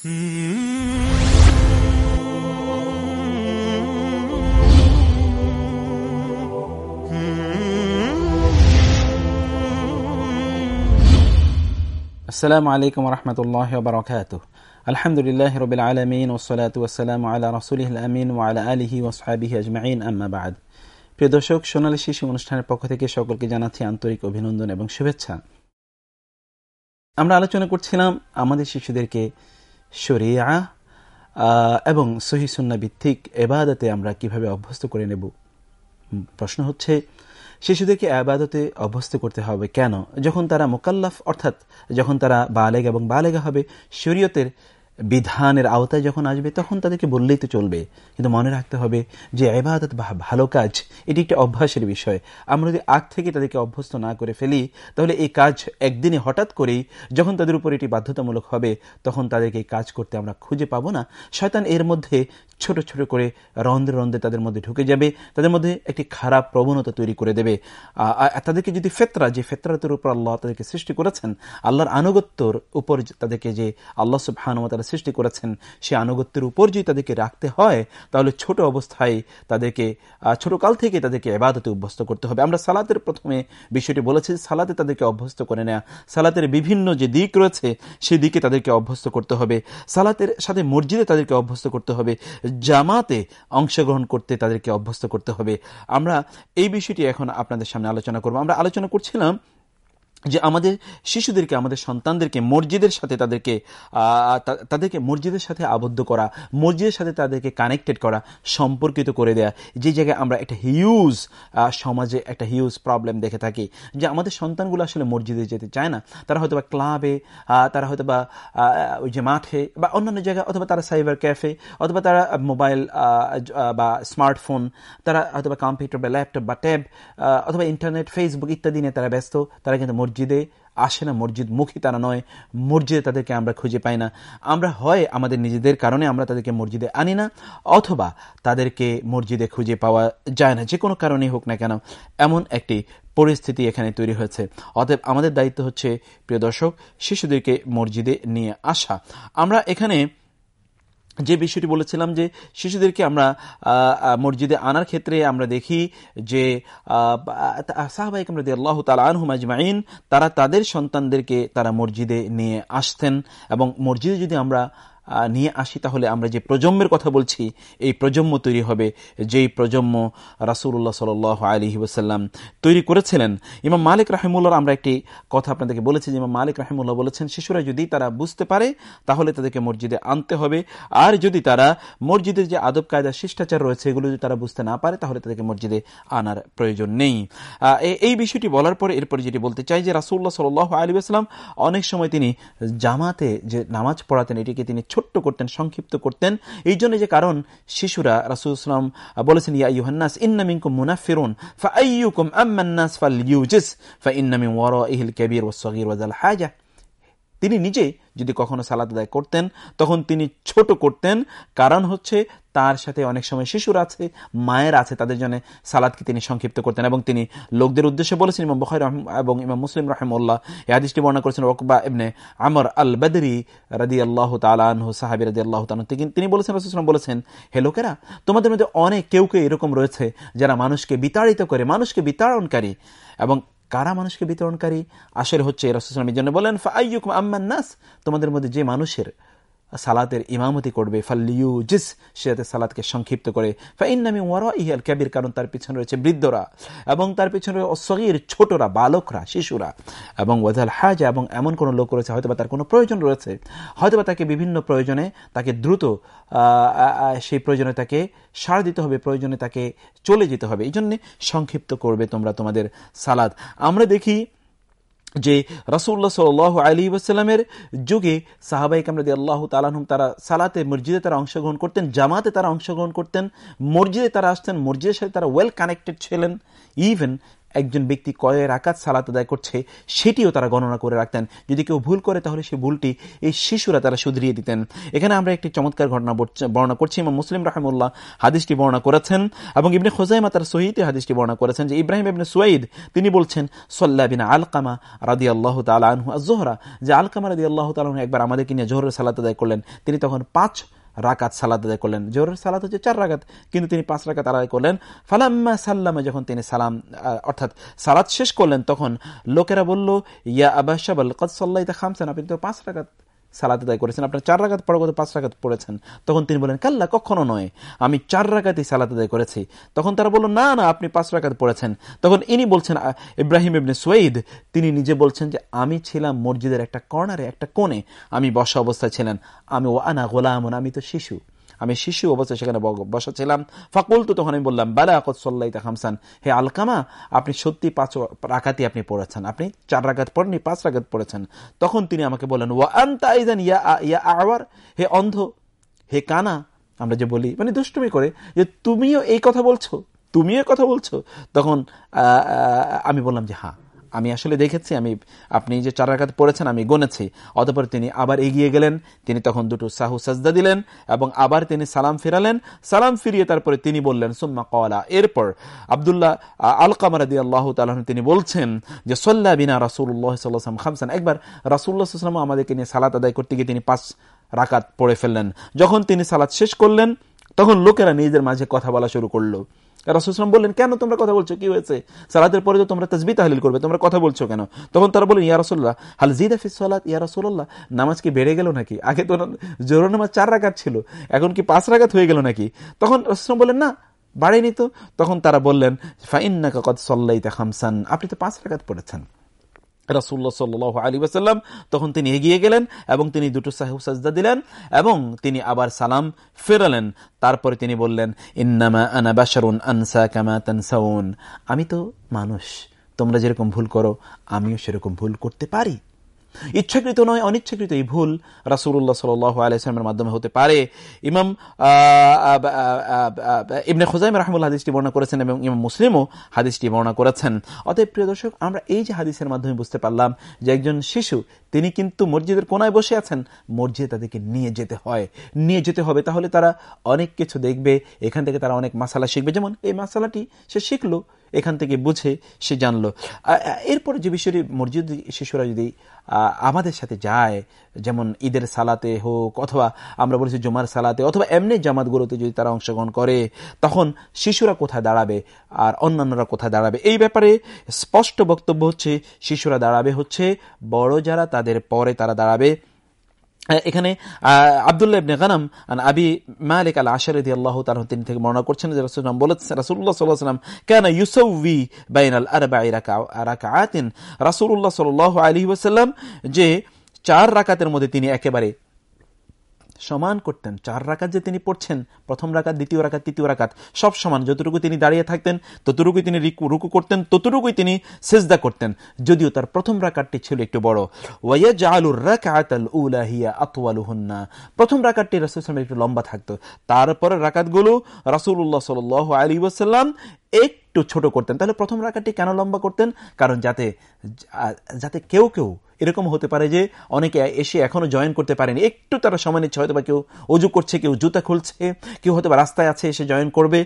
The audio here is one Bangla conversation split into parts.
আসসালামু আলাইকুম রহমতুল্লাহ বারকাত আলহামদুলিল্লাহ রবিল আলমিন ওসলাত ওসালাম আল্লাহ রসুল আমিন ওয়ালা আলহি ওসহাবিহি আজমাইন আম্মাবাদ প্রিয় দর্শক, সোনালী শিশু অনুষ্ঠানের পক্ষ থেকে সকলকে জানাচ্ছি আন্তরিক অভিনন্দন এবং শুভেচ্ছা। আমরা আলোচনা করছিলাম আমাদের শিশুদেরকে শরিয়া এবং সহিসুন্না ভিত্তিক এবাদতে আমরা কীভাবে অভ্যস্ত করে নেব? প্রশ্ন হচ্ছে, শিশুদেরকে আবাদতে অভ্যস্ত করতে হবে কেন? যখন তারা মোকাল্লাফ, অর্থাৎ যখন তারা বালেগ এবং বালেগা হবে, শরীয়তের বিধানের আওতায় যখন আসবে, তখন তাদেরকে বললেই তো চলবে। কিন্তু মনে রাখতে হবে যে এবাদত বা ভালো কাজ, এটি একটি অভ্যাসের বিষয়। আমরা যদি আগ থেকে তাদেরকে অভ্যস্ত না করে ফেলি, তাহলে এই কাজ একদিনে হঠাৎ করেই যখন তাদের উপর এটি বাধ্যতামূলক হবে, তখন তাদেরকে এই কাজ করতে আমরা খুঁজে পাবো না। শয়তান এর মধ্যে ছোট ছোট করে রন্ধ্রে রন্ধ্রে তাদের মধ্যে ঢুকে যাবে, তাদের মধ্যে একটি খারাপ প্রবণতা তৈরি করে দেবে। তাদেরকে যদি ফেতরা, যে ফেতরাতের উপর আল্লাহ তাদেরকে সৃষ্টি করেছেন, আল্লাহর আনুগত্যর উপর তাদেরকে যে আল্লাহ সুবাহানুমতারা সৃষ্টি করেছেন, সে আনুগত্যের উপর যদি তাদেরকে রাখতে হয়, তাহলে ছোট অবস্থায় তাদেরকে ছোট কাল থেকে তাদেরকে এবাদতে অভ্যস্ত করতে হবে। আমরা সালাতের প্রথমে বিষয়টি বলেছি, সালাতে তাদেরকে অভ্যস্ত করে নেয়া। সালাতের বিভিন্ন যে দিক রয়েছে সেই দিকে তাদেরকে অভ্যস্ত করতে হবে। সালাতের সাথে মসজিদে তাদেরকে অভ্যস্ত করতে হবে। জামাতে অংশগ্রহণ করতে তাদেরকে অভ্যস্ত করতে হবে। আমরা এই বিষয়টি এখন আপনাদের সামনে আলোচনা করব। আমরা আলোচনা করছিলাম যে আমাদের শিশুদেরকে, আমাদের সন্তানদেরকে, মসজিদের সাথে তাদেরকে তাদেরকে মসজিদের সাথে আবদ্ধ করা, মসজিদের সাথে তাদেরকে কানেক্টেড করা, সম্পর্কিত করে দেয়া, যে জায়গায় আমরা একটা হিউজ সমাজে একটা হিউজ প্রবলেম দেখে থাকি। যে আমাদের সন্তানগুলো আসলে মসজিদে যেতে চায় না। তারা হয়তো বা ক্লাবে তারা হয়তো বা ওই যে মাঠে বা অন্যান্য জায়গায়, অথবা তারা সাইবার ক্যাফে অথবা তারা মোবাইল বা স্মার্টফোন তারা হয়তো বা কম্পিউটার বা ল্যাপটপ বা ট্যাব অথবা ইন্টারনেট ফেসবুক ইত্যাদি নিয়ে তারা ব্যস্ত, তারা কিন্তু মসজিদে আসে না, মসজিদ মুখী তারা নয়। মসজিদে তাদেরকে আমরা খুঁজে পাই না। আমরা হয় আমাদের নিজেদের কারণে আমরা তাদেরকে মসজিদে আনি না, অথবা তাদেরকে মসজিদে খুঁজে পাওয়া যায় না যে কোনো কারণেই হোক না কেন। এমন একটি পরিস্থিতি এখানে তৈরি হয়েছে। অতএব আমাদের দায়িত্ব হচ্ছে, প্রিয় দর্শক, শিশুদেরকে মসজিদে নিয়ে আসা। আমরা এখানে যে বিষয়টি বলেছিলাম যে শিশুদেরকে আমরা মসজিদে আনার ক্ষেত্রে আমরা দেখি যে সাহবাইক আমরা আল্লাহ তালা আনহুমাজমাইন তারা তাদের সন্তানদেরকে তারা মসজিদে নিয়ে আসতেন এবং মসজিদে যদি আমরা নিয়ে আসি, তাহলে আমরা যে প্রজন্মের কথা বলছি, এই প্রজন্ম তৈরি হবে। যেই প্রজন্ম রাসুল্লাহ সাল আলী ওসাল্লাম তৈরি করেছিলেন। ইমাম মালিক রাহিমুল্লাহ, আমরা একটি কথা আপনাদেরকে বলেছি যে ইমাম মালিক রাহিমুল্লাহ বলেছেন, শিশুরা যদি তারা বুঝতে পারে, তাহলে তাদেরকে মসজিদে আনতে হবে। আর যদি তারা মসজিদের যে আদব, কায়দা, শিষ্টাচার রয়েছে, এগুলো যদি তারা বুঝতে না পারে, তাহলে তাদেরকে মসজিদে আনার প্রয়োজন নেই। এই বিষয়টি বলার পরে এরপরে যেটি বলতে চাই যে রাসুল্লাহ সাল আলী আসলাম অনেক সময় তিনি জামাতে যে নামাজ পড়াতেন, এটিকে তিনি ছোট্ট করতেন, সংক্ষিপ্ত করতেন। এই জন্য যে কারণ, শিশুরা রাসুলাম বলেছেন, ইয়া ইউহান্নাস ইন্নামিনকুম মুনাফিরুন ফাআইয়ুকুম আম্মান্নাস ফালইউজিস ফাইন্নামিন ওয়ারাইহিল কাবীর ওয়াস সাগীর ওয়াজাল হাজা। তিনি নিজে যদি কখনো সালাদ আদায় করতেন, তখন তিনি ছোট করতেন। কারণ হচ্ছে, তার সাথে অনেক সময় শিশুর আছে, মায়ের আছে, তাদের জন্য সালাদকে তিনি সংক্ষিপ্ত করতেন এবং তিনি লোকদের উদ্দেশ্যে বলেছেন, ইমাম বখাই রহম এবং ইমাম মুসলিম রহমুল্লাহ আদিশটি বর্ণনা করেছেন ওকবা এমনি আমর আল বেদরি রাদি আল্লাহ তালাহ সাহাবি রাদি আল্লাহ তালন তিনি বলেছেন রসুলাম বলেছেন, হে লোকেরা, তোমাদের মধ্যে অনেক কেউ কেউ এরকম রয়েছে, যারা মানুষকে বিতাড়িত করে, মানুষকে বিতাড়নকারী এবং কারা মানুষকে বিতরণকারী? আসলে হচ্ছে রসুলামের জন্য বলেন ফাইয়ুকুম আম্মান নাস, তোমাদের মধ্যে যে মানুষের সালাতের ইমামতি করবে। ফাল্লিউ জিস সে যাতে সালাদকে সংক্ষিপ্ত করে। ফাইনামি ওয়ারা ইহাল ক্যাবির কারণ তার পিছনে রয়েছে বৃদ্ধরা এবং তার পিছনে অসগির ছোটরা, বালকরা, শিশুরা এবং ওয়াজাল হাজা এবং এমন কোনো লোক রয়েছে, হয়তোবা তার কোনো প্রয়োজন রয়েছে। হয়তোবা তাকে বিভিন্ন প্রয়োজনে তাকে দ্রুত সেই প্রয়োজনে তাকে সার দিতে হবে, প্রয়োজনে তাকে চলে যেতে হবে। এই জন্যে সংক্ষিপ্ত করবে তোমরা তোমাদের সালাদ আমরা দেখি যে রাসুল্লাহ সাল আলী ওসাল্লামের যুগে সাহাবাই কামরাদি আল্লাহ তালাহম তারা সালাতে মসজিদে তারা অংশগ্রহণ করতেন, জামাতে তারা অংশগ্রহণ করতেন, মসজিদে তারা আসতেন, মসজিদের সাথে তারা ওয়েল কানেক্টেড ছিলেন। ইভেন একজন ব্যক্তি কয় রাকাত, সালাত আদায় করছে, সেটিও তারা গণনা করে রাখতেন। যদি কেউ ভুল করে, তাহলে সেই ভুলটি এই শিশুরা তারা শুধরিয়ে দিতেন। এখানে আমরা একটি চমৎকার ঘটনা বর্ণনা করছি। এবং মুসলিম রাহমুল্লাহ হাদিসটি বর্ণনা করেছেন এবং ইবনে খোজাইমা তার সহিতে হাদিসটি বর্ণনা করেছেন যে ইব্রাহিম ইবনে সুয়াইদ, তিনি বলছেন বিন আলকামা রাদি আল্লাহ তালা আনহু জোহরা যে আলকামা রাদি আল্লাহ তালু একবার আমাদেরকে নিয়ে জোহরের সালাত আদায় করলেন। তিনি তখন পাঁচ রাকাত সালাদ আদায় করলেন। জোহরের সালাদ হচ্ছে চার রাকাত, কিন্তু তিনি পাঁচ রাকাত আদায় করলেন। ফালাম্মা সাল্লামে যখন তিনি সালাম অর্থাৎ সালাদ শেষ করলেন, তখন লোকেরা বলল, ইয়া আবাসাবাল কদ সাল্লাহ খামসেন আপনি তো পাঁচ রাকাত সালাদ আদায় করেছেন। আপনার চার রাগাত পরে কত পাঁচ রাগাত পড়েছেন। তখন তিনি বলেন কাল্লা, কখনো নয়। আমি চার রাগাতেই সালাদ আদায় করেছি। তখন তারা বলল, না না, আপনি পাঁচ রাগাত পড়েছেন। তখন ইনি বলছেন ইব্রাহিম ইবনে সোয়েদ তিনি নিজে বলছেন যে, আমি ছিলাম মসজিদের একটা কর্নারে, একটা কোণে। আমি বসা অবস্থায় ছিলেন। আমি ও আনা গোলাম আমি তো শিশু। আমি শিশু অবস্থায় সেখানে বসাছিলাম। ফাকুল তো তখন আমি বললাম, বালা আকত সাল্লাহ হামসান হে আলকামা, আপনি সত্যি পাঁচ রাকাতি আপনি পড়েছেন। আপনি চার রাগাত পড়েননি, পাঁচ রাগাত পড়েছেন। তখন তিনি আমাকে বললেন, ওয়া আন্তা ইয়া ইয়া আওয়ার? হে অন্ধ, হে কানা, আমরা যে বলি মানে দুষ্টুমি করে, যে তুমিও এই কথা বলছো, তুমিও কথা বলছো। তখন আমি বললাম যে হ্যাঁ আমি আসলে দেখেছি, আমি, আপনি যে চার রাকাত পড়েছেন, আমি গনেছি অতপর তিনি আবার এগিয়ে গেলেন, তিনি তখন দুটো সাহু সাজদা দিলেন, এবং আবার তিনি সালাম ফিরালেন। সালাম ফিরিয়ে তারপরে তিনি বললেন, সুম্মা কওয়ালা এরপর আবদুল্লাহ আল কামারাদি আল্লাহ তালন তিনি বলছেন যে, সল্লা বিনা রাসুল্লাহ সাল্লাম খামসান। একবার রাসুল্লাহ সাল্লাম আমাদেরকে নিয়ে সালাত আদায় করতে গিয়ে তিনি পাঁচ রাকাত পড়ে ফেললেন। যখন তিনি সালাত শেষ করলেন, তখন লোকেরা নিজেদের মাঝে কথা বলা শুরু করল। রাসুলাম বললেন, কেন তোমরা কথা বলছো? কি হয়েছে? সালাতের পরে তো তোমরা তসবি তাহলিল করবে, তোমরা কথা বলছো কেন? তখন তারা বলেন ইয়া রসোল্লাহ হাল জিদ হাফিজ সালাত? ইয়া নামাজ কি বেড়ে গেল নাকি? আগে তো জোর নামাজ চার রাগাত ছিল, এখন কি পাঁচ রাগাত হয়ে গেল নাকি? তখন রসুলাম বললেন, না, বাড়েনি তো। তখন তারা বললেন ফাইন কাকত সল্লাই সল্লাইতে খামসান, আপনি তো পাঁচ রাগাত পড়েছেন। রাসুল্লাহ সাল আলী ওসাল্লাম তখন তিনি এগিয়ে গেলেন এবং তিনি দুটো সাহেব সাজদা দিলেন এবং তিনি আবার সালাম ফেরালেন। তারপরে তিনি বললেন, ইন্নামা আনা বাসারুন আনসা কামা তানসাউন। আমি তো মানুষ, তোমরা যেরকম ভুল করো, আমিও সেরকম ভুল করতে পারি। ইচ্ছাকৃত নয়, অনিচ্ছাকৃত এই ভুল রাসুল্লাহ সাল আলাইসলামের মাধ্যমে হতে পারে। ইমাম ইবনে খোজাইম রাহমুল হাদিসটি বর্ণনা করেছেন এবং ইমাম মুসলিমও হাদিসটি বর্ণনা করেছেন। অতএব প্রিয় দর্শক, আমরা এই যে হাদিসের মাধ্যমে বুঝতে পারলাম যে একজন শিশু, তিনি কিন্তু মসজিদের কোনায় বসে আছেন, মসজিদে তাদেরকে নিয়ে যেতে হয়। নিয়ে যেতে হবে, তাহলে তারা অনেক কিছু দেখবে, এখান থেকে তারা অনেক মাসালা শিখবে। যেমন এই মাসালাটি সে শিখলো এখান থেকে বুঝে সে জানলো। এরপরে যে বিষয়টি মসজিদ শিশুরা যদি আমাদের সাথে যায়, যেমন ঈদের সালাতে হোক, অথবা আমরা বলেছি জুমার সালাতে, অথবা এমনি জামাতগুলোতে যদি তারা অংশগ্রহণ করে, তখন শিশুরা কোথায় দাঁড়াবে আর অন্যান্যরা কোথায় দাঁড়াবে? এই ব্যাপারে স্পষ্ট বক্তব্য হচ্ছে, শিশুরা দাঁড়াবে হচ্ছে, বড় যারা তাদের পরে তারা দাঁড়াবে এখানে আবদুল্লাহ ইবনে গানাম আবি মালিক আল আশারদি আল্লাহ তার তিনি থেকে বর্ণনা করছেন যে রাসুলাম বলেছেন রাসুল্লাহ সাল্লাহ সাল্লাম কেন ইউসৌভি বাইন আল আরবাই রাকাআতিন। রাসুল্লাহ সাল আলী ওসাল্লাম যে চার রাকাতের মধ্যে তিনি একেবারে সমান করতেন। চার রাকাত যে তিনি পড়ছেন, প্রথম রাকাত, দ্বিতীয় রাকাত, তৃতীয় রাকাত, সব সমান। যতটুকু তিনি দাঁড়িয়ে থাকতেন, ততটুকুই তিনি রুকু করতেন, ততটুকুই তিনি সেজদা করতেন। যদিও তার প্রথম রাকাতটি ছিল একটু বড়। ওয়াইয়া জালুর রাকাতাল উলাহিয়া আতওয়ালুহুন্না। প্রথম রাকাতটি রাসূল একটু লম্বা থাকতো। তারপরে রাকাতগুলো রাসূলুল্লাহ সাল্লাল্লাহু আলাইহি ওয়াসাল্লাম একটু ছোট করতেন। তাহলে প্রথম রাকাতটি কেন লম্বা করতেন? কারণ যাতে যাতে কেউ কেউ এরকম হতে পারে যে অনেকে এসে এখনও জয়েন করতে পারেনি। একটু তারা সময় নিচ্ছে হয়তো বা কেউ অজু করছে, কেউ জুতা খুলছে, কেউ হয়তো রাস্তায় আছে, এসে জয়েন করবে।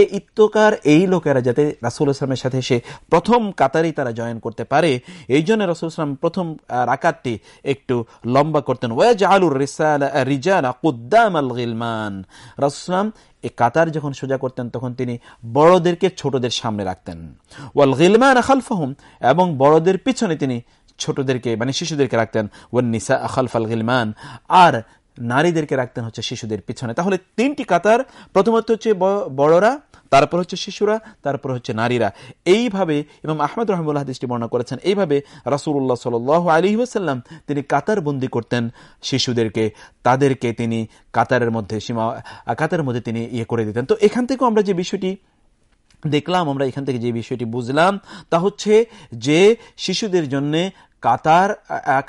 এই ইত্যকার এই লোকেরা যাতে রাসুল ইসলামের সাথে এসে প্রথম কাতারেই তারা জয়েন করতে পারে, এই জন্য রাসুল ইসলাম প্রথম রাকাতটি একটু লম্বা করতেন। ওয়াজ আলুর রিজানা কুদ্দাম আল গিলমান। এই কাতার যখন সোজা করতেন, তখন তিনি বড়দেরকে ছোটদের সামনে রাখতেন। ওয়াল গিলমান খালফাহুম, এবং বড়দের পিছনে তিনি ছোটদেরকে মানে শিশুদেরকে রাখতেন ওয়ান নিসা আখালফাল গিলমান, আর নারীদেরকে রাখতেন হচ্ছে শিশুদের পিছনে। তাহলে তিনটি কাতার, প্রথমত হচ্ছে বড়রা, তারপর হচ্ছে শিশুরা, তারপর হচ্ছে নারীরা। এইভাবে এবং আহমদ রহমুল্লাহ হাদিসটি বর্ণনা করেছেন, এইভাবে রাসুল্লাহ সাল আলী ওসাল্লাম তিনি কাতার বন্দি করতেন শিশুদেরকে। তাদেরকে তিনি কাতারের মধ্যে সীমা, কাতারের মধ্যে তিনি ইয়ে করে দিতেন। তো এখান থেকেও আমরা যে বিষয়টি দেখলাম, আমরা এখান থেকে যে বিষয়টি বুঝলাম, তা হচ্ছে যে শিশুদের জন্য কাতার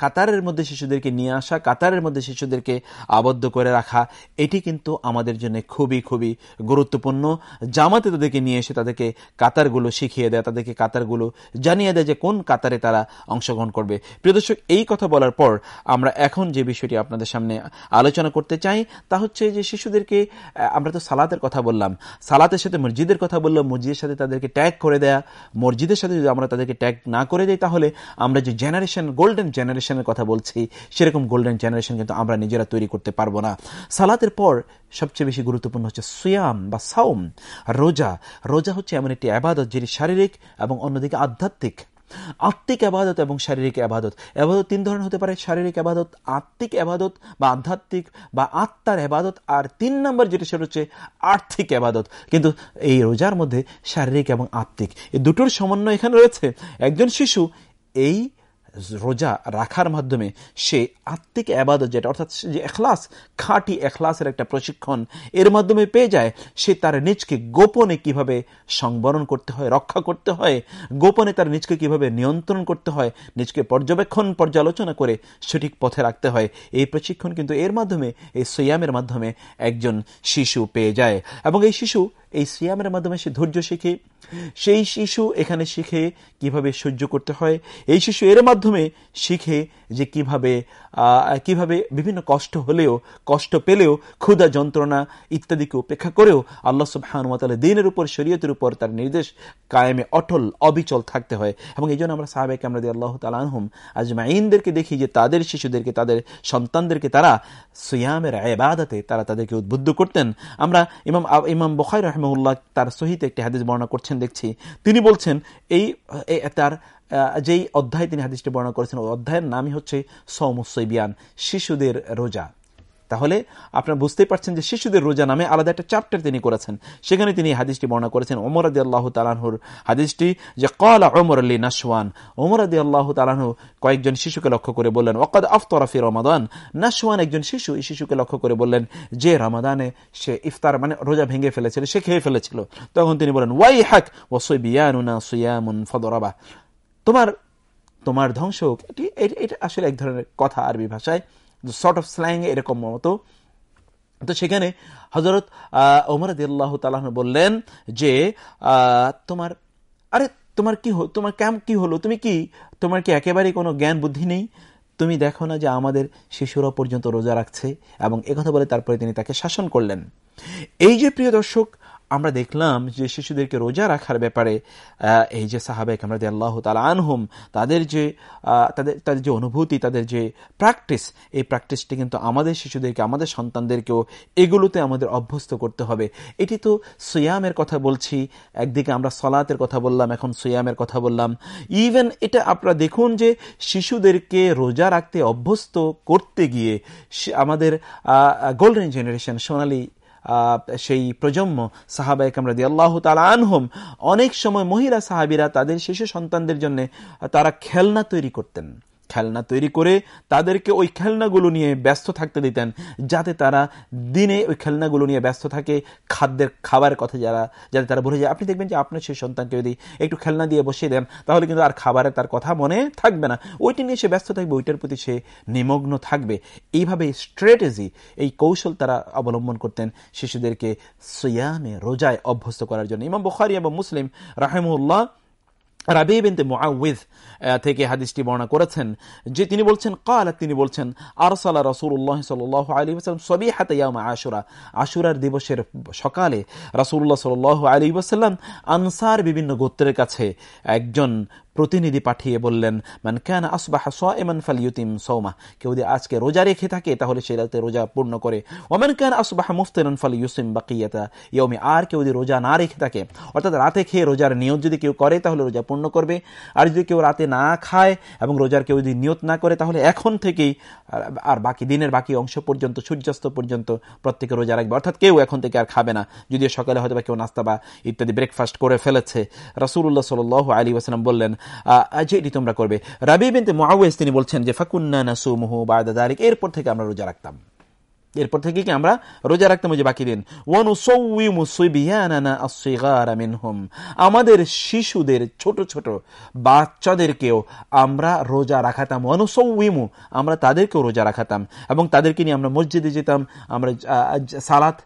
কাতারের মধ্যে শিশুদেরকে নিয়ে আসা, কাতারের মধ্যে শিশুদেরকে আবদ্ধ করে রাখা, এটি কিন্তু আমাদের জন্য খুবই খুবই গুরুত্বপূর্ণ। জামাতে তাদেরকে নিয়ে এসে তাদেরকে কাতারগুলো শিখিয়ে দেয়, তাদেরকে কাতারগুলো জানিয়ে দেয় যে কোন কাতারে তারা অংশগ্রহণ করবে। প্রিয় দর্শক, এই কথা বলার পর আমরা এখন যে বিষয়টি আপনাদের সামনে আলোচনা করতে চাই, তা হচ্ছে যে শিশুদেরকে আমরা তো সালাতের কথা বললাম, সালাতের সাথে মসজিদের কথা বললাম মসজিদের সাথে তাদেরকে ট্যাগ করে দেয়া, মসজিদের সাথে যদি আমরা তাদেরকে ট্যাগ না করে দিই, তাহলে আমরা যে জেনারেশন গোল্ডেন জেনারেশনের কথা বলছি, সেরকম গোল্ডেন জেনারেশন কিন্তু আমরা নিজেরা তৈরি করতে পারব না। সালাতের পর সবচেয়ে বেশি গুরুত্বপূর্ণ হচ্ছে সুয়াম বা সাউম রোজা। রোজা হচ্ছে এমন একটি আবাদত যেটি শারীরিক এবং অন্যদিকে আধ্যাত্মিক। আত্মিক আবাদত এবং শারীরিক আবাদত। আবাদত তিন ধরনের হতে পারে, শারীরিক আবাদত, আত্মিক আবাদত বা আধ্যাত্মিক বা আত্মার আবাদত, আর তিন নম্বর যেটা সেটা হচ্ছে আর্থিক আবাদত। কিন্তু এই রোজার মধ্যে শারীরিক এবং আত্মিক, এই দুটোর সমন্বয় এখানে রয়েছে। একজন শিশু এই রোজা রাখার মাধ্যমে সে আত্মিক আবাদত যেটা, অর্থাৎ যে এখলাস, খাঁটি এখলাসের একটা প্রশিক্ষণ এর মাধ্যমে পেয়ে যায়, সে তার নিজকে গোপনে কীভাবে সংবরণ করতে হয়, রক্ষা করতে হয়, গোপনে তার নিজকে কীভাবে নিয়ন্ত্রণ করতে হয়, নিজকে পর্যবেক্ষণ, পর্যালোচনা করে সঠিক পথে রাখতে হয়, এই প্রশিক্ষণ কিন্তু এর মাধ্যমে, এই সৈয়ামের মাধ্যমে একজন শিশু পেয়ে যায়। এবং এই শিশু এই সিয়ামের মাধ্যমে সে ধৈর্য শিখে, সেই শিশু এখানে শিখে কীভাবে সহ্য করতে হয়। এই শিশু এর মাধ্যমে শিখে যে কীভাবে কীভাবে বিভিন্ন কষ্ট হলেও, কষ্ট পেলেও, ক্ষুধা যন্ত্রণা ইত্যাদিকে উপেক্ষা করেও আল্লাহ সুবাহানুমাতাল দিনের উপর, শরীয়তের উপর তার নির্দেশ কায়েমে অটল, অবিচল থাকতে হয়। এবং এই জন্য আমরা সাহাবেকে আমরা দিয়ে আল্লাহ তালাহম আজমাইনদেরকে দেখি যে তাদের শিশুদেরকে, তাদের সন্তানদেরকে তারা সুয়ামের আবাদাতে তারা তাদেরকে উদ্বুদ্ধ করতেন। আমরা ইমাম ইমাম বখাই রহমউল্লাহ তার সহিত একটি হাদিস বর্ণনা করছেন, দেখছি। তিনি বলছেন, এই তার যেই অধ্যায় তিনি হাদিসটি বর্ণনা করেছেন, ওই অধ্যায়ের নামই হচ্ছে সৌমসৈবিয়ান শিশুদের রোজা। তাহলে আপনারা বুঝতেই পারছেন যে শিশুদের রোজা নামে আলাদা একটা চ্যাপ্টার তিনি করেছেন। সেখানে তিনি হাদিসটি বর্ণনা করেছেন, ওমর আদি আল্লাহ তালাহুর হাদিসটি যে কলা ওমর আলী নাসওয়ান ওমর আদি আল্লাহ তালাহু কয়েকজন শিশুকে লক্ষ্য করে বললেন ওকাদ আফতরাফি রমাদান। নাসওয়ান একজন শিশু এই শিশুকে লক্ষ্য করে বললেন, যে রমাদানে সে ইফতার মানে রোজা ভেঙে ফেলেছিল, সে খেয়ে ফেলেছিল। তখন তিনি বলেন ওয়াই হাক ও ফদরাবা। তোমার তোমার ধ্বংস এটি, এটা আসলে এক ধরনের কথা আরবি ভাষায়। শর্ট অফ স্ল্যাং এরকম মতো। তো সেখানে হজরত ওমর আল্লাহ তালাহ বললেন যে তোমার, আরে, তোমার কি তোমার কেম, কি হলো? তুমি কি, তোমার কি একেবারে কোনো জ্ঞান বুদ্ধি নেই? তুমি দেখো না যে আমাদের শিশুরা পর্যন্ত রোজা রাখছে এবং একথা বলে তারপরে তিনি তাকে শাসন করলেন। এই যে প্রিয় দর্শক আমরা দেখলাম যে শিশুদেরকে রোজা রাখার ব্যাপারে এই যে সাহাবেক আমরা আল্লাহ তালা আনহুম, তাদের যে তাদের তাদের যে অনুভূতি, তাদের যে প্র্যাকটিস এই প্র্যাকটিসটি কিন্তু আমাদের শিশুদেরকে, আমাদের সন্তানদেরকেও এগুলোতে আমাদের অভ্যস্ত করতে হবে। এটি তো সুয়ামের কথা বলছি, একদিকে আমরা সলাতের কথা বললাম, এখন সুয়ামের কথা বললাম। ইভেন এটা আপনারা দেখুন যে শিশুদেরকে রোজা রাখতে অভ্যস্ত করতে গিয়ে আমাদের গোল্ডেন জেনারেশন সোনালী সেই প্রজন্ম সাহাবায় আমরা দিয়ে আল্লাহ তালা আনহম, অনেক সময় মহিলা সাহাবিরা তাদের শিশু সন্তানদের জন্য তারা খেলনা তৈরি করতেন। খেলনা তৈরি করে তাদেরকে ওই খেলনাগুলো নিয়ে ব্যস্ত থাকতে দিতেন, যাতে তারা দিনে ওই খেলনাগুলো নিয়ে ব্যস্ত থাকে, খাদ্যের খাবারের কথা যারা, যাতে তারা ভুলে যায়। আপনি দেখবেন যে আপনার সেই সন্তানকে যদি একটু খেলনা দিয়ে বসিয়ে দেন, তাহলে কিন্তু আর খাবারের তার কথা মনে থাকবে না। ওইটি নিয়ে সে ব্যস্ত থাকবে, ওইটার প্রতি সে নিমগ্ন থাকবে। এইভাবে স্ট্র্যাটেজি এই কৌশল তারা অবলম্বন করতেন শিশুদেরকে সৈয়ামে, রোজায় অভ্যস্ত করার জন্য। ইমাম বুখারি এবং মুসলিম রাহেমুল্লাহ রাবি বিনতে থেকে হাদিসটি বর্ণনা করেছেন যে তিনি বলছেন কাল তিনি বলছেন, আরসালা রাসূলুল্লাহ সাল্লাল্লাহু আলাইহি ওয়াসাল্লাম সবিহাতা ইয়াউম আশুরা। আশুরার দিবসের সকালে রাসূলুল্লাহ সাল্লাল্লাহু আলাইহি ওয়াসাল্লাম আনসার বিভিন্ন গোত্রের কাছে একজন প্রতিনিধি পাঠিয়ে বললেন, মান কেন আসবাহ সাইমান ফালিউতিম সৌমা কেউ যদি আজকে রোজা রেখে থাকে, তাহলে সে রাতে রোজা পূর্ণ করে। ওমান কেন আসবাহ মুফতিরান ফাল ইউসিম বাকিয়াতা। ইয়মি আর কেউ যদি রোজা না রেখে থাকে, অর্থাৎ রাতে খেয়ে রোজার নিয়ত যদি কেউ করে, তাহলে রোজা পূর্ণ করবে। আর যদি কেউ রাতে না খায় এবং রোজার কেউ যদি নিয়ত না করে, তাহলে এখন থেকেই, আর বাকি দিনের বাকি অংশ পর্যন্ত, সূর্যাস্ত পর্যন্ত প্রত্যেকে রোজা রাখবে। অর্থাৎ কেউ এখন থেকে আর খাবে না। যদিও সকালে হয়তো বা কেউ নাস্তা বা ইত্যাদি ব্রেকফাস্ট করে ফেলেছে। রাসুল্লাহ সাল আলী ওয়াসালাম বললেন যে এটি তোমরা করবে। রাবি বিনতে মুআওয়াজ তিনি বলছেন যে, ফাকুন্না নাসুমুহু বাদা যালিক এরপর থেকে আমরা রোজা রাখতাম। এরপর থেকে কি আমরা রোজা রাখতাম যে বাকি দিন। আমাদের শিশুদের, ছোট ছোট বাচ্চাদেরকেও আমরা রোজা রাখাতাম। অনুসৌইমু আমরা তাদেরকেও রোজা রাখাতাম। এবং তাদেরকে নিয়ে আমরা মসজিদে যেতাম, আমরা সালাত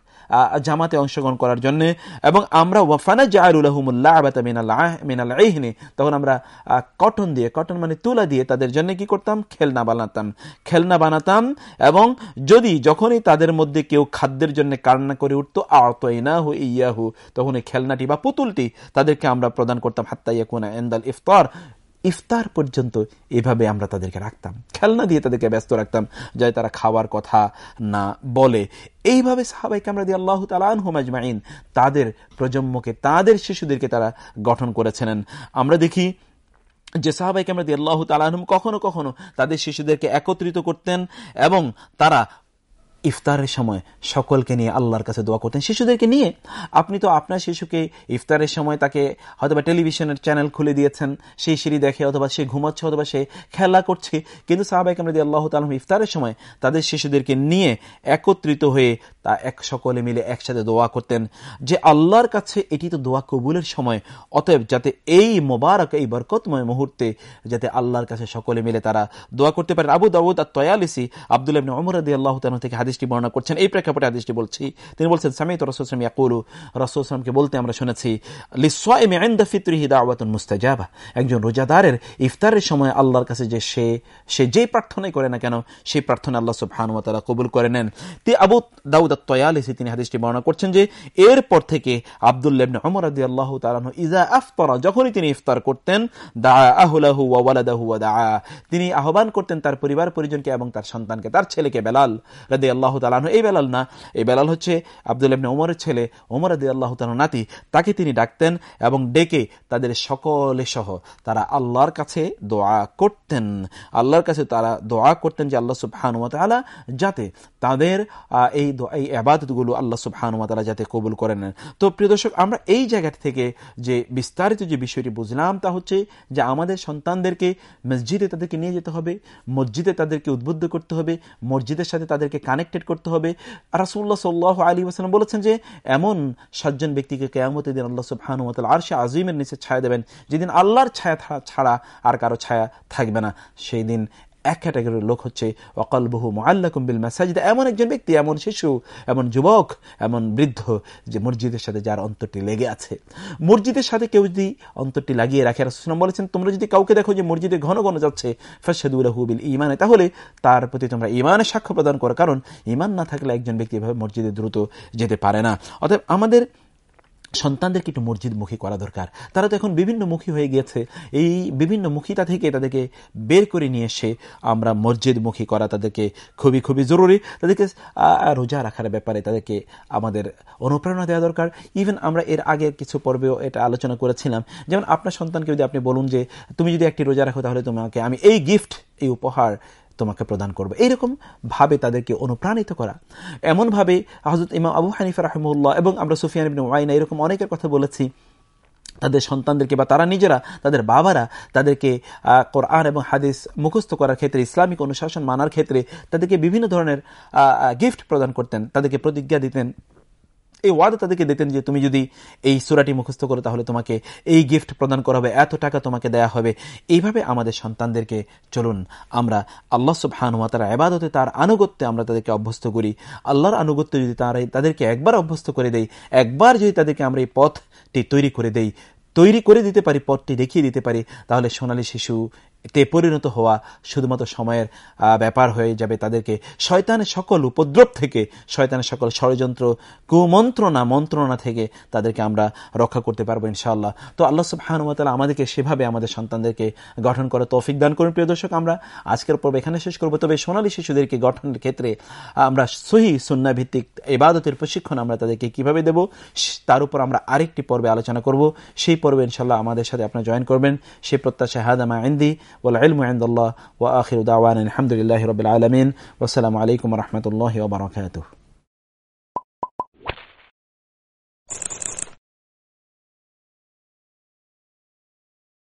জামাতে অংশগ্রহণ করার জন্য। এবং আমরা ওয়াফানা জাহরুল্লাহমুল্লাহ মিনাল আহনে তখন আমরা কটন দিয়ে, কটন মানে তুলা দিয়ে তাদের জন্য কি করতাম? খেলনা বানাতাম। খেলনা বানাতাম এবং যদি যখনই তাদের মধ্যে কেউ খাদ্যের জন্য কান্না করে উঠতো, আতইনাহু ইয়াহু তখন এই খেলনাটি বা পুতুলটি তাদেরকে আমরা প্রদান করতাম। হাত্তাইয়া কোনা এন্দাল ইফতার। ইফতার পর্যন্ত এভাবে আমরা তাদেরকে রাখতাম। খেলনা দিয়ে তাদেরকে ব্যস্ত রাখতাম, যাতে তারা খাওয়ার কথা না বলে। এইভাবে সাহাবাইকে আমরা দিয়ে আল্লাহ তালান তাদের প্রজন্মকে, তাদের শিশুদেরকে তারা গঠন করেছিলেন। আমরা দেখি যে সাহাবাইকে আমরা দিয়ে আল্লাহ তালাহম কখনো কখনো তাদের শিশুদেরকে একত্রিত করতেন এবং তারা ইফতারের সময় সকলকে নিয়ে আল্লাহর কাছে দোয়া করতেন। শিশুদেরকে নিয়ে আপনি তো আপনার শিশুকে ইফতারের সময় তাকে হয়তো বা টেলিভিশনের চ্যানেল খুলে দিয়েছেন, সেই সিঁড়ি দেখে অথবা সে ঘুমাচ্ছে অথবা সে খেলা করছে। কিন্তু সাহাবাই কামরাদি আল্লাহ তালম ইফতারের সময় তাদের শিশুদেরকে নিয়ে একত্রিত হয়ে তা এক সকলে মিলে একসাথে দোয়া করতেন যে, আল্লাহর কাছে এটি তো দোয়া কবুলের সময়। অতএব যাতে এই মোবারক, এই বরকতময় মুহূর্তে যাতে আল্লাহর কাছে সকলে মিলে তারা দোয়া করতে পারেন। আবু দাউদ আর তয়ালিসি আবদুল্লাহ অমর আল্লাহ থেকে হাদিস হাদিসটি বর্ণনা করছেন। এই প্রেক্ষাপটে হাদিসটি বলছি, তিনি বলছেন সামি তো রসুল রসুলাম ইয়াকুলু রসুলামকে বলতে আমরা শুনেছি মুস্তাজাবা। একজন রোজাদারের ইফতারের সময় আল্লাহর কাছে যে সে সে যেই প্রার্থনাই করে না কেন, সেই প্রার্থনা আল্লাহ সুবহানুয়াতালা কবুল করে নেন। তি আবু দাউদ তয়ালিসি তিনি হাদিসটি বর্ণনা করছেন যে, এরপর থেকে আবদুল্লাবনে অমর আদি আল্লাহ তালাহ ইজা আফতরা, যখনই তিনি ইফতার করতেন দা আহুলাহু ওয়ালাদাহু দা তিনি আহ্বান করতেন তার পরিবার পরিজনকে এবং তার সন্তানকে, তার ছেলেকে বেলাল রাদি আল্লাহ তালাহ এই বেলাল না, এই বেলাল হচ্ছে আব্দুল ইবনে ওমরের ছেলে ওমর আদি আল্লাহ তালাহ নাতি। তাকে তিনি ডাকতেন এবং ডেকে তাদের সকলে সহ তারা আল্লাহর কাছে দোয়া করতেন। আল্লাহর কাছে তারা দোয়া করতেন যে আল্লাহ সুবহানুমতালা যাতে তাদের এই এই আবাদতগুলো আল্লাহ সুবহানুমতালা যাতে কবুল করে নেন তো প্রিয় দর্শক, আমরা এই জায়গা থেকে যে বিস্তারিত যে বিষয়টি বুঝলাম তা হচ্ছে যে আমাদের সন্তানদেরকে মসজিদে তাদেরকে নিয়ে যেতে হবে, মসজিদে তাদেরকে উদ্বুদ্ধ করতে হবে, মসজিদের সাথে তাদেরকে কানেক্টেড কানেক্টেড করতে হবে। রাসুল্লাহ সাল্লাহ আলী আসালাম বলেছেন যে, এমন সাতজন ব্যক্তিকে কেয়ামত দিন আল্লাহ সুবাহানুমতাল আর সে আজিমের নিচে ছায়া দেবেন। যেদিন আল্লাহর ছায়া ছাড়া আর কারও ছায়া থাকবে না। সেই দিন এক ক্যাটাগরির লোক হচ্ছে অকাল বহু মোয়াল্লাকুম্বিল মাসাজিদ। এমন একজন ব্যক্তি, এমন শিশু, এমন যুবক, এমন বৃদ্ধ যে মসজিদের সাথে যার অন্তরটি লেগে আছে। মসজিদের সাথে কেউ যদি অন্তরটি লাগিয়ে রাখে রাসুলাম বলেছেন, তোমরা যদি কাউকে দেখো যে মসজিদে ঘন ঘন যাচ্ছে ফাসাদুল্লাহুবিল ইমানে তাহলে তার প্রতি তোমরা ইমানের সাক্ষ্য প্রদান করো। কারণ ইমান না থাকলে একজন ব্যক্তি এভাবে মসজিদে দ্রুত যেতে পারে না। অতএব আমাদের সন্তানদেরকে একটু মসজিদমুখী করা দরকার। তারা তো এখন বিভিন্ন মুখী হয়ে গিয়েছে। এই বিভিন্ন মুখিতা থেকে তাদেরকে বের করে নিয়ে এসে আমরা মসজিদমুখী করা তাদেরকে খুবই খুবই জরুরি। তাদেরকে রোজা রাখার ব্যাপারে তাদেরকে আমাদের অনুপ্রেরণা দেওয়া দরকার। ইভেন আমরা এর আগে কিছু পর্বেও এটা আলোচনা করেছিলাম। যেমন আপনার সন্তানকে যদি আপনি বলুন যে, তুমি যদি একটি রোজা রাখো তাহলে তোমাকে আমি এই গিফট এই উপহার তোমাকে প্রদান করবে। এইরকম ভাবে তাদেরকে অনুপ্রাণিত করা। এমনভাবে হজরত ইমাম আবু হানিফা রহমুল্লাহ এবং আমরা সুফিয়ান ওয়াইনা এরকম অনেকের কথা বলেছি। তাদের সন্তানদেরকে বা তারা নিজেরা, তাদের বাবারা তাদেরকে কোরআন এবং হাদিস মুখস্থ করার ক্ষেত্রে, ইসলামিক অনুশাসন মানার ক্ষেত্রে তাদেরকে বিভিন্ন ধরনের গিফট প্রদান করতেন, তাদেরকে প্রতিজ্ঞা দিতেন। এই ওয়াদা তাদেরকে দিতেন যে তুমি যদি এই সুরাটি মুখস্থ করো, তাহলে তোমাকে এই গিফট প্রদান করা হবে, এত টাকা তোমাকে দেয়া হবে। এইভাবে আমাদের সন্তানদেরকে চলুন আমরা আল্লাহ সুবহানুমাতার আবাদতে তার আনুগত্যে আমরা তাদেরকে অভ্যস্ত করি। আল্লাহর আনুগত্য যদি তারা তাদেরকে একবার অভ্যস্ত করে দেই একবার যদি তাদেরকে আমরা এই পথটি তৈরি করে দেই, তৈরি করে দিতে পারি, পথটি দেখিয়ে দিতে পারি, তাহলে সোনালী শিশু তে পরিণত হওয়া শুধুমাত্র সময়ের ব্যাপার হয়ে যাবে তাদেরকে। শয়তানের সকল উপদ্রব থেকে শয়তানের সকল ষড়যন্ত্র, কুমন্ত্রণা, মন্ত্রণা থেকে তাদেরকে আমরা রক্ষা করতে পারব ইনশাআল্লাহ। তো আল্লাহ সুবাহানুমতালা আমাদেরকে সেভাবে আমাদের সন্তানদেরকে গঠন করে তৌফিক দান করুন, প্রিয় দর্শক আমরা আজকের পর্ব এখানে শেষ করব। তবে সোনালী শিশুদেরকে গঠনের ক্ষেত্রে আমরা সহি ভিত্তিক এবাদতের প্রশিক্ষণ আমরা তাদেরকে কীভাবে দেব তার উপর আমরা আরেকটি পর্বে আলোচনা করব। সেই পর্বে ইনশাল্লাহ আমাদের সাথে আপনারা জয়েন করবেন। সেই প্রত্যাশা হাদামা আইন্দি والعلم عند الله وآخر دعوانا الحمد لله رب العالمين. والسلام عليكم ورحمة الله وبركاته.